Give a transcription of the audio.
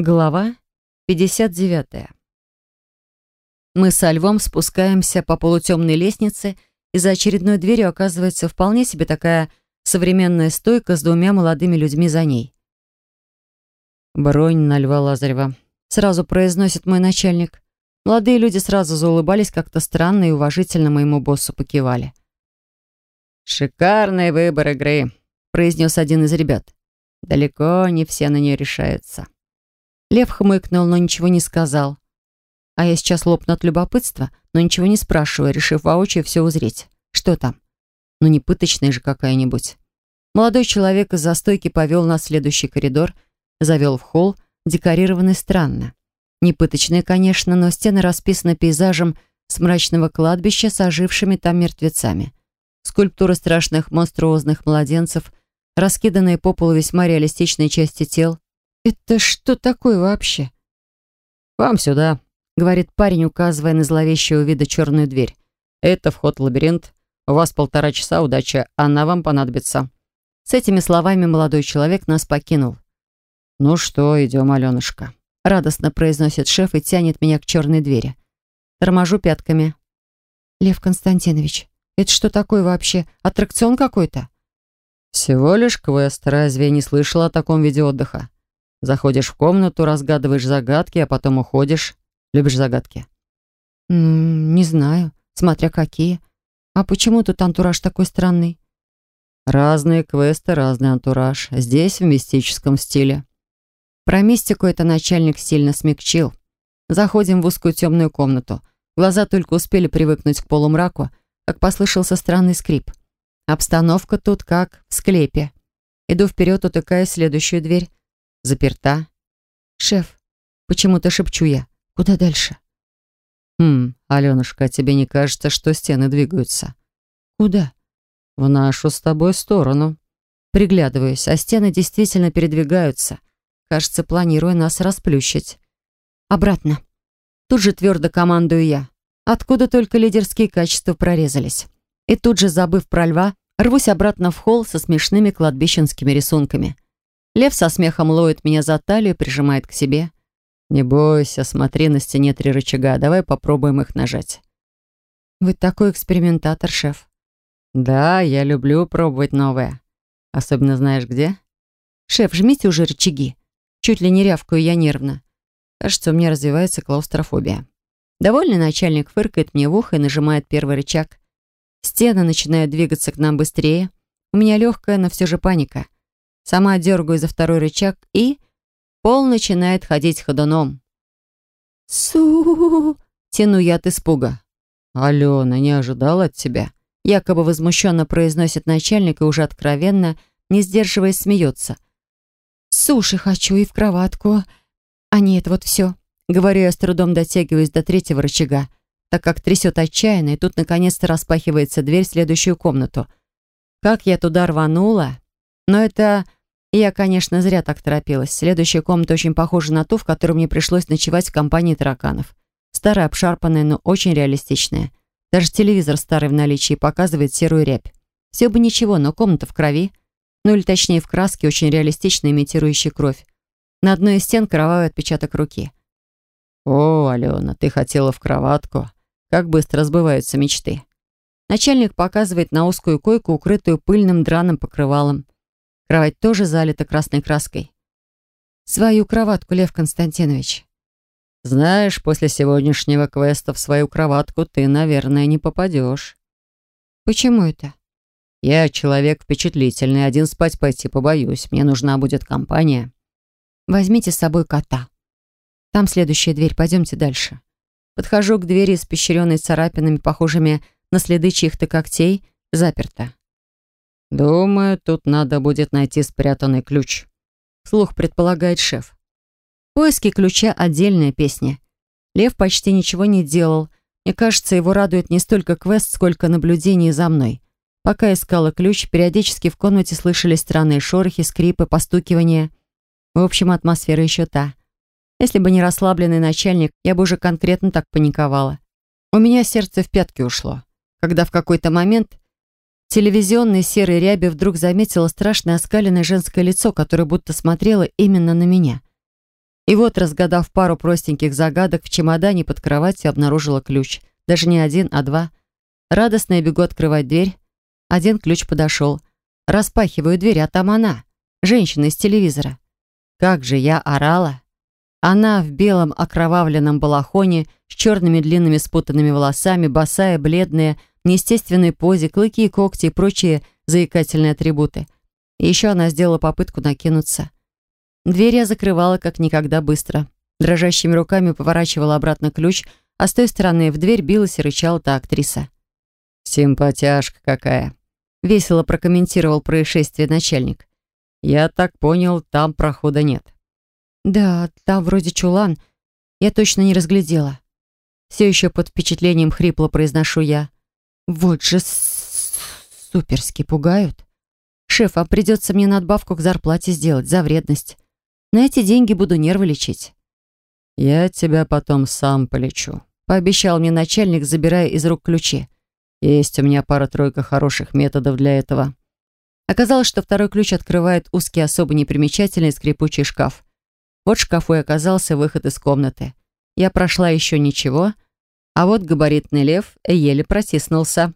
Глава 59. Мы со Львом спускаемся по полутемной лестнице, и за очередной дверью оказывается вполне себе такая современная стойка с двумя молодыми людьми за ней. «Бронь на Льва Лазарева», — сразу произносит мой начальник. Молодые люди сразу заулыбались как-то странно и уважительно моему боссу покивали. «Шикарный выбор игры», — произнес один из ребят. «Далеко не все на нее решаются». Лев хмыкнул, но ничего не сказал. А я сейчас лопну от любопытства, но ничего не спрашиваю, решив воочию все узреть. Что там? Ну не пыточная же какая-нибудь. Молодой человек из застойки повел нас в следующий коридор, завел в холл, декорированный странно. Не пыточный, конечно, но стены расписаны пейзажем с мрачного кладбища с ожившими там мертвецами. Скульптуры страшных монструозных младенцев, раскиданные по полу весьма реалистичные части тел, «Это что такое вообще?» «Вам сюда», — говорит парень, указывая на зловещего вида черную дверь. «Это вход в лабиринт. У вас полтора часа, удача, она вам понадобится». С этими словами молодой человек нас покинул. «Ну что, идем, Аленушка», — радостно произносит шеф и тянет меня к черной двери. Торможу пятками. «Лев Константинович, это что такое вообще? Аттракцион какой-то?» «Всего лишь квест. Разве я не слышала о таком виде отдыха?» Заходишь в комнату, разгадываешь загадки, а потом уходишь. Любишь загадки? «Ну, не знаю, смотря какие. А почему тут антураж такой странный?» «Разные квесты, разный антураж. Здесь в мистическом стиле». Про мистику это начальник сильно смягчил. Заходим в узкую темную комнату. Глаза только успели привыкнуть к полумраку, как послышался странный скрип. Обстановка тут как в склепе. Иду вперед, утыкая следующую дверь. Заперта. «Шеф, почему-то шепчу я. Куда дальше?» «Хм, Аленушка, тебе не кажется, что стены двигаются?» «Куда?» «В нашу с тобой сторону». Приглядываюсь, а стены действительно передвигаются. Кажется, планируя нас расплющить. «Обратно». Тут же твердо командую я. Откуда только лидерские качества прорезались. И тут же, забыв про льва, рвусь обратно в холл со смешными кладбищенскими рисунками. Лев со смехом ловит меня за талию и прижимает к себе. «Не бойся, смотри, на стене три рычага. Давай попробуем их нажать». «Вы такой экспериментатор, шеф». «Да, я люблю пробовать новое. Особенно знаешь где?» «Шеф, жмите уже рычаги». Чуть ли не рявкаю я нервно. Кажется, у меня развивается клаустрофобия. Довольный начальник фыркает мне в ухо и нажимает первый рычаг. Стены начинают двигаться к нам быстрее. У меня легкая, но все же паника. Сама дергаю за второй рычаг и... Пол начинает ходить ходуном. су Тяну я от испуга. «Алена, не ожидала от тебя?» Якобы возмущенно произносит начальник и уже откровенно, не сдерживаясь, смеется. «Суши хочу и в кроватку. А нет, вот все». Говорю я с трудом дотягиваясь до третьего рычага, так как трясет отчаянно, и тут наконец-то распахивается дверь в следующую комнату. Как я туда рванула? Но это я, конечно, зря так торопилась. Следующая комната очень похожа на ту, в которой мне пришлось ночевать в компании тараканов. Старая, обшарпанная, но очень реалистичная. Даже телевизор старый в наличии показывает серую рябь. Все бы ничего, но комната в крови. Ну или точнее в краске, очень реалистично имитирующей кровь. На одной из стен кровавый отпечаток руки. «О, Алена, ты хотела в кроватку. Как быстро сбываются мечты». Начальник показывает на узкую койку, укрытую пыльным драным покрывалом. Кровать тоже залита красной краской. Свою кроватку, Лев Константинович. Знаешь, после сегодняшнего квеста в свою кроватку ты, наверное, не попадешь. Почему это? Я человек впечатлительный, один спать пойти побоюсь. Мне нужна будет компания. Возьмите с собой кота. Там следующая дверь, пойдемте дальше. Подхожу к двери, испещренной царапинами, похожими на следы чьих-то когтей, заперта. «Думаю, тут надо будет найти спрятанный ключ», — вслух предполагает шеф. Поиски ключа — отдельная песня. Лев почти ничего не делал. Мне кажется, его радует не столько квест, сколько наблюдение за мной. Пока искала ключ, периодически в комнате слышались странные шорохи, скрипы, постукивания. В общем, атмосфера еще та. Если бы не расслабленный начальник, я бы уже конкретно так паниковала. У меня сердце в пятки ушло, когда в какой-то момент телевизионной серой ряби вдруг заметила страшное оскаленное женское лицо, которое будто смотрело именно на меня. И вот, разгадав пару простеньких загадок, в чемодане под кроватью обнаружила ключ. Даже не один, а два. Радостно я бегу открывать дверь. Один ключ подошел. Распахиваю дверь, а там она, женщина из телевизора. Как же я орала! Она в белом окровавленном балахоне, с черными длинными спутанными волосами, босая, бледная, неестественной позе, клыки и когти и прочие заикательные атрибуты. И еще она сделала попытку накинуться. Дверь я закрывала как никогда быстро. Дрожащими руками поворачивала обратно ключ, а с той стороны в дверь билась и рычала та актриса. «Симпатяшка какая!» — весело прокомментировал происшествие начальник. «Я так понял, там прохода нет». «Да, там вроде чулан. Я точно не разглядела». Все еще под впечатлением хрипло произношу я. «Вот же суперски пугают. Шеф, а придется мне надбавку к зарплате сделать за вредность. На эти деньги буду нервы лечить». «Я тебя потом сам полечу», — пообещал мне начальник, забирая из рук ключи. «Есть у меня пара-тройка хороших методов для этого». Оказалось, что второй ключ открывает узкий, особо непримечательный скрипучий шкаф. Вот шкафу и оказался выход из комнаты. Я прошла еще ничего, а вот габаритный лев еле протиснулся.